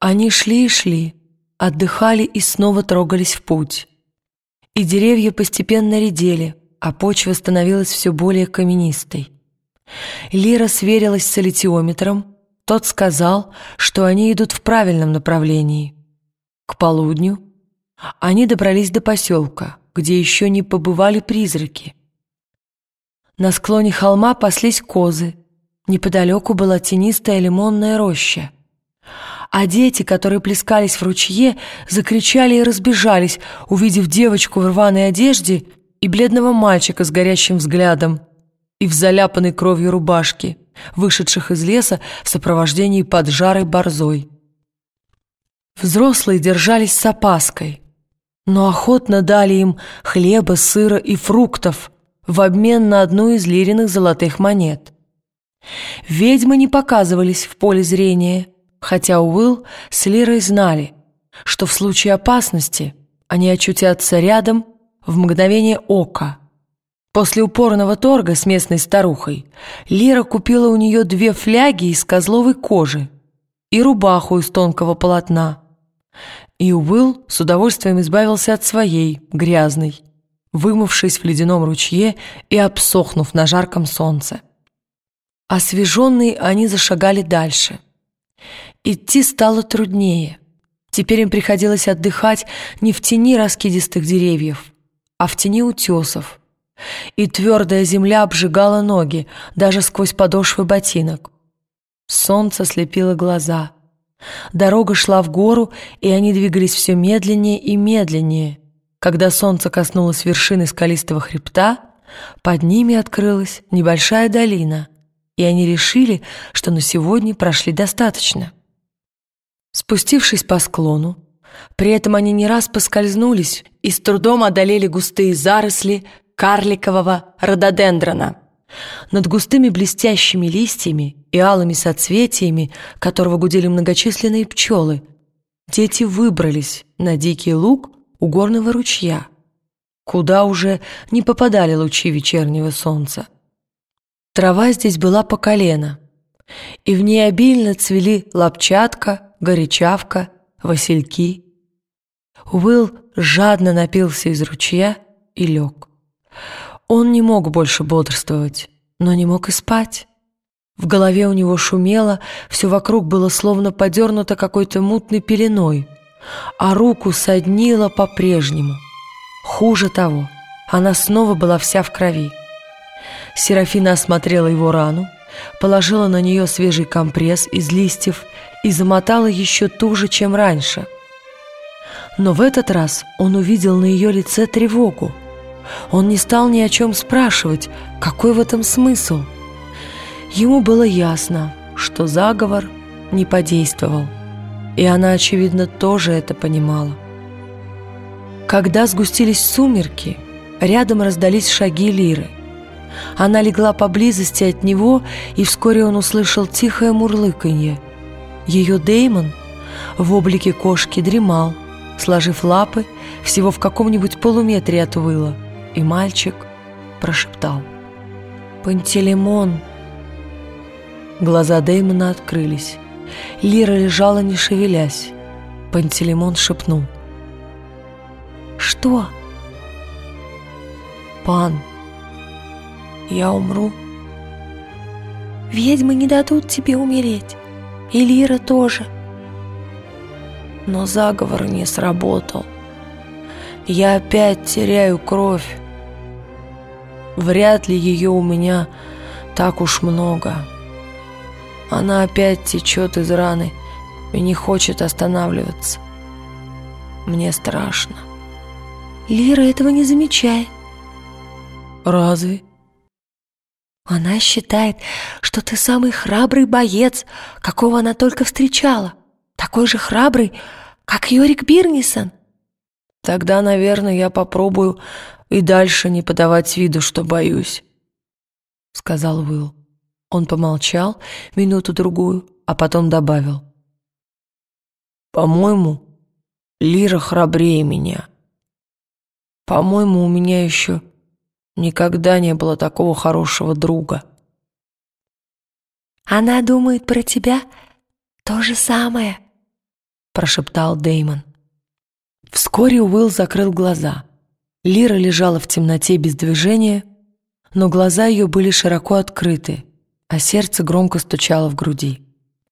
Они шли и шли, отдыхали и снова трогались в путь. И деревья постепенно редели, а почва становилась все более каменистой. Лира сверилась с аллитиометром, тот сказал, что они идут в правильном направлении. К полудню они добрались до поселка, где еще не побывали призраки. На склоне холма паслись козы, неподалеку была тенистая лимонная роща. А дети, которые плескались в ручье, закричали и разбежались, увидев девочку в рваной одежде и бледного мальчика с горящим взглядом и в заляпанной кровью рубашке вышедших из леса в сопровождении поджарой борзой. Взрослые держались с опаской, но охотно дали им хлеба, сыра и фруктов в обмен на одну из лириных золотых монет. Ведьмы не показывались в поле зрения, хотя Уилл с Лирой знали, что в случае опасности они очутятся рядом в мгновение ока – После упорного торга с местной старухой Лира купила у нее две фляги из козловой кожи и рубаху из тонкого полотна. И Уилл с удовольствием избавился от своей, грязной, вымывшись в ледяном ручье и обсохнув на жарком солнце. Освеженные они зашагали дальше. Идти стало труднее. Теперь им приходилось отдыхать не в тени раскидистых деревьев, а в тени утесов, и твердая земля обжигала ноги, даже сквозь подошвы ботинок. Солнце слепило глаза. Дорога шла в гору, и они двигались все медленнее и медленнее. Когда солнце коснулось вершины скалистого хребта, под ними открылась небольшая долина, и они решили, что на сегодня прошли достаточно. Спустившись по склону, при этом они не раз поскользнулись и с трудом одолели густые заросли, карликового рододендрона. Над густыми блестящими листьями и алыми соцветиями, которого гудели многочисленные пчелы, дети выбрались на дикий луг у горного ручья, куда уже не попадали лучи вечернего солнца. Трава здесь была по колено, и в ней обильно цвели лапчатка, горячавка, васильки. Уилл жадно напился из ручья и лег. Он не мог больше бодрствовать, но не мог и спать. В голове у него шумело, все вокруг было словно подернуто какой-то мутной пеленой, а руку соднило по-прежнему. Хуже того, она снова была вся в крови. Серафина осмотрела его рану, положила на нее свежий компресс из листьев и замотала еще туже, чем раньше. Но в этот раз он увидел на ее лице тревогу. Он не стал ни о чем спрашивать, какой в этом смысл. Ему было ясно, что заговор не подействовал, и она, очевидно, тоже это понимала. Когда сгустились сумерки, рядом раздались шаги Лиры. Она легла поблизости от него, и вскоре он услышал тихое мурлыканье. Ее Деймон в облике кошки дремал, сложив лапы всего в каком-нибудь полуметре от Уилла и мальчик прошептал «Пантелеймон!». Глаза Дэймона открылись. Лира лежала, не шевелясь. Пантелеймон шепнул «Что?» «Пан, я умру?» «Ведьмы не дадут тебе умереть, и Лира тоже». Но заговор не сработал. Я опять теряю кровь. Вряд ли ее у меня так уж много. Она опять течет из раны и не хочет останавливаться. Мне страшно. Лира этого не замечает. Разве? Она считает, что ты самый храбрый боец, какого она только встречала. Такой же храбрый, как Йорик Бирнисон. Тогда, наверное, я попробую и дальше не подавать виду, что боюсь», — сказал Уилл. Он помолчал минуту-другую, а потом добавил. «По-моему, Лира храбрее меня. По-моему, у меня еще никогда не было такого хорошего друга». «Она думает про тебя то же самое», прошептал Деймон. Вскоре Уилл закрыл глаза. Лира лежала в темноте без движения, но глаза ее были широко открыты, а сердце громко стучало в груди.